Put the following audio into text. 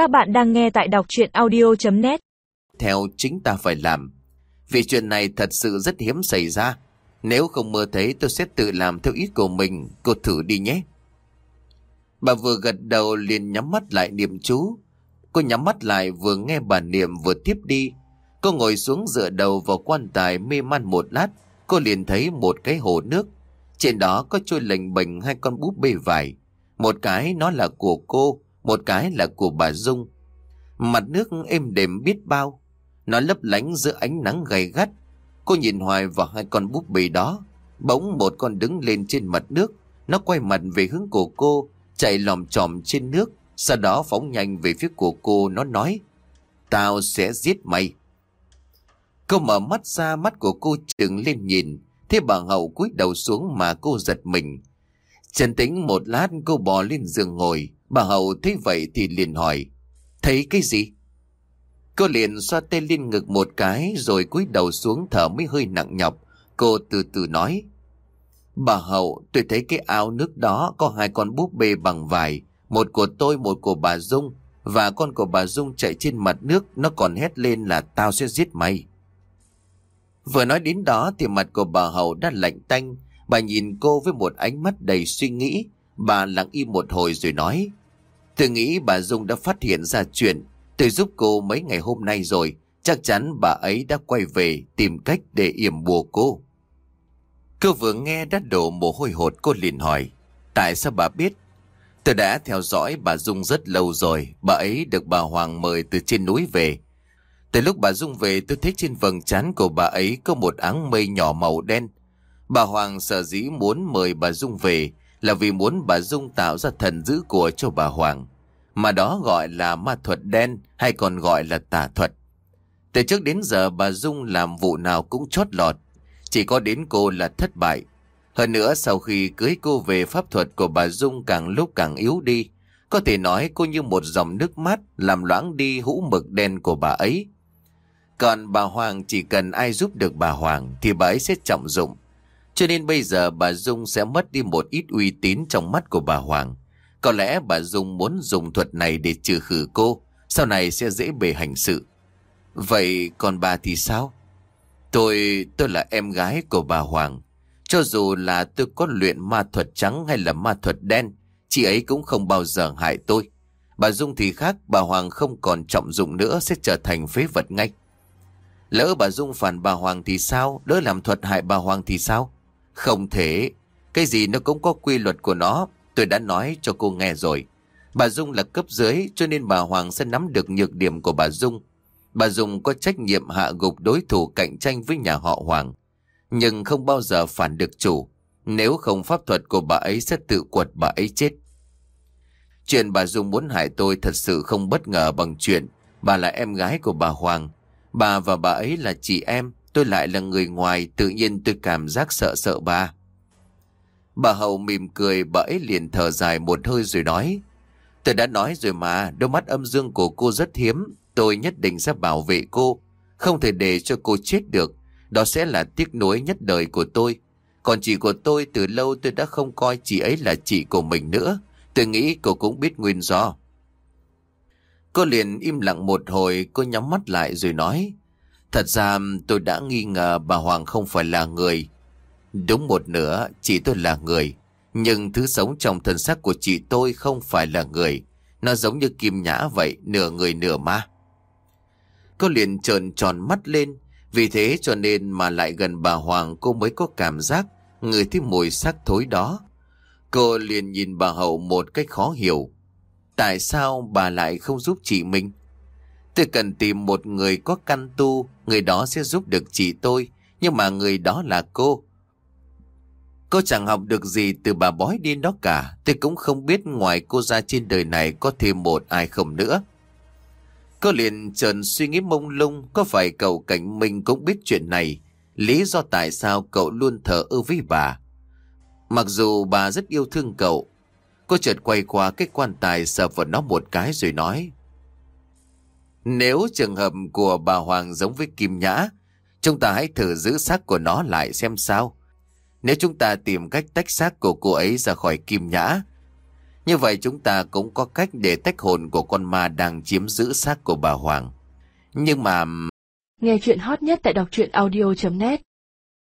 Các bạn đang nghe tại đọc chuyện audio.net Theo chính ta phải làm. Vì chuyện này thật sự rất hiếm xảy ra. Nếu không mơ thấy tôi sẽ tự làm theo ý của mình. Cô thử đi nhé. Bà vừa gật đầu liền nhắm mắt lại niệm chú. Cô nhắm mắt lại vừa nghe bà niệm vừa tiếp đi. Cô ngồi xuống dựa đầu vào quan tài mê man một lát. Cô liền thấy một cái hồ nước. Trên đó có trôi lệnh bệnh hai con búp bê vải. Một cái nó là của cô, một cái là của bà Dung. Mặt nước êm đềm biết bao. Nó lấp lánh giữa ánh nắng gay gắt. Cô nhìn hoài vào hai con búp bê đó. Bỗng một con đứng lên trên mặt nước. Nó quay mặt về hướng của cô, chạy lòm chòm trên nước. Sau đó phóng nhanh về phía của cô, nó nói. Tao sẽ giết mày. Cô mở mắt ra, mắt của cô trừng lên nhìn. Thế bà Hậu cúi đầu xuống mà cô giật mình. Trần tĩnh một lát cô bò lên giường ngồi. Bà Hậu thấy vậy thì liền hỏi. Thấy cái gì? Cô liền xoa tay lên ngực một cái rồi cúi đầu xuống thở mới hơi nặng nhọc. Cô từ từ nói. Bà Hậu, tôi thấy cái áo nước đó có hai con búp bê bằng vải. Một của tôi, một của bà Dung. Và con của bà Dung chạy trên mặt nước, nó còn hét lên là tao sẽ giết mày. Vừa nói đến đó thì mặt của bà Hậu đã lạnh tanh. Bà nhìn cô với một ánh mắt đầy suy nghĩ. Bà lặng im một hồi rồi nói. Tôi nghĩ bà Dung đã phát hiện ra chuyện. Tôi giúp cô mấy ngày hôm nay rồi. Chắc chắn bà ấy đã quay về tìm cách để yểm bùa cô. Cô vừa nghe đã đổ mồ hôi hột, cô liền hỏi. Tại sao bà biết? Tôi đã theo dõi bà Dung rất lâu rồi. Bà ấy được bà Hoàng mời từ trên núi về. Từ lúc bà Dung về, tôi thấy trên vầng trán của bà ấy có một áng mây nhỏ màu đen. Bà Hoàng sợ dĩ muốn mời bà Dung về là vì muốn bà Dung tạo ra thần giữ của cho bà Hoàng. Mà đó gọi là ma thuật đen hay còn gọi là tà thuật. Từ trước đến giờ, bà Dung làm vụ nào cũng chót lọt. Chỉ có đến cô là thất bại. Hơn nữa, sau khi cưới cô về, pháp thuật của bà Dung càng lúc càng yếu đi. Có thể nói cô như một dòng nước mắt làm loãng đi hũ mực đen của bà ấy. Còn bà Hoàng chỉ cần ai giúp được bà Hoàng thì bà ấy sẽ trọng dụng. Cho nên bây giờ bà Dung sẽ mất đi một ít uy tín trong mắt của bà Hoàng. Có lẽ bà Dung muốn dùng thuật này để trừ khử cô, sau này sẽ dễ bề hành sự. Vậy còn bà thì sao? Tôi, tôi là em gái của bà Hoàng. Cho dù là tôi có luyện ma thuật trắng hay là ma thuật đen, chị ấy cũng không bao giờ hại tôi. Bà Dung thì khác, bà Hoàng không còn trọng dụng nữa sẽ trở thành phế vật ngay. Lỡ bà Dung phản bà Hoàng thì sao? Lỡ làm thuật hại bà Hoàng thì sao? Không thể. Cái gì nó cũng có quy luật của nó. Tôi đã nói cho cô nghe rồi. Bà Dung là cấp dưới cho nên bà Hoàng sẽ nắm được nhược điểm của bà Dung. Bà Dung có trách nhiệm hạ gục đối thủ cạnh tranh với nhà họ Hoàng. Nhưng không bao giờ phản được chủ. Nếu không pháp thuật của bà ấy sẽ tự quật bà ấy chết. Chuyện bà Dung muốn hại tôi thật sự không bất ngờ bằng chuyện bà là em gái của bà Hoàng. Bà và bà ấy là chị em, tôi lại là người ngoài, tự nhiên tôi cảm giác sợ sợ bà. Bà Hậu mỉm cười, bà ấy liền thở dài một hơi rồi nói. Tôi đã nói rồi mà, đôi mắt âm dương của cô rất hiếm, tôi nhất định sẽ bảo vệ cô. Không thể để cho cô chết được, đó sẽ là tiếc nuối nhất đời của tôi. Còn chị của tôi từ lâu tôi đã không coi chị ấy là chị của mình nữa. Tôi nghĩ cô cũng biết nguyên do. Cô liền im lặng một hồi, cô nhắm mắt lại rồi nói. Thật ra tôi đã nghi ngờ bà Hoàng không phải là người. Đúng một nửa, chị tôi là người. Nhưng thứ sống trong thân xác của chị tôi không phải là người. Nó giống như kim nhã vậy, nửa người nửa ma. Cô liền trợn tròn mắt lên. Vì thế cho nên mà lại gần bà Hoàng cô mới có cảm giác người thấy mùi sắc thối đó. Cô liền nhìn bà Hậu một cách khó hiểu. Tại sao bà lại không giúp chị mình? Tôi cần tìm một người có căn tu, người đó sẽ giúp được chị tôi, nhưng mà người đó là cô. Cô chẳng học được gì từ bà bói đi đó cả, tôi cũng không biết ngoài cô ra trên đời này có thêm một ai không nữa. Cô liền trần suy nghĩ mông lung, có phải cậu cảnh mình cũng biết chuyện này, lý do tại sao cậu luôn thở ơ với bà. Mặc dù bà rất yêu thương cậu, cô chợt quay qua cái quan tài sờ vào nó một cái rồi nói. Nếu trường hợp của bà Hoàng giống với Kim Nhã, chúng ta hãy thử giữ xác của nó lại xem sao. Nếu chúng ta tìm cách tách xác của cô ấy ra khỏi Kim Nhã, Như vậy chúng ta cũng có cách để tách hồn của con ma đang chiếm giữ xác của bà Hoàng. Nhưng mà... Nghe chuyện hot nhất tại đọc truyện audio.net